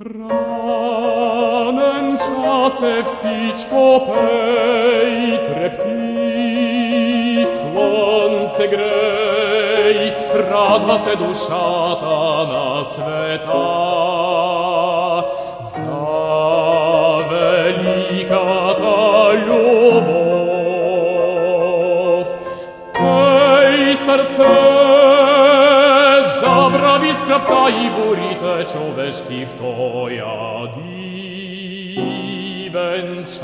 Ranen czasy wsiczko pej trepti, słońce grej, radwa se dusza ta na sveta. Za velika ta ljubov, pej serce skrapka i burite човешки в тоя дивен час.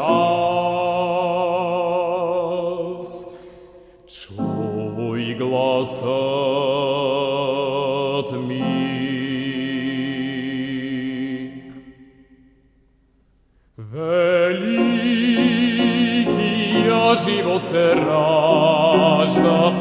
Чуй mi, ми. Великия живот се ражда в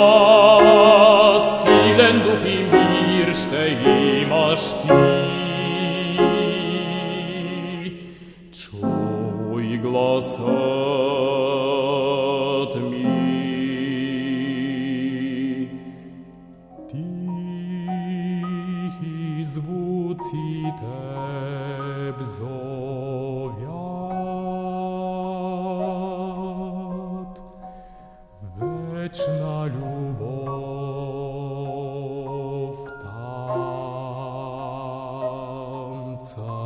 и глаз отми. Тихи звуци теб зовят, вечна любовь. Song.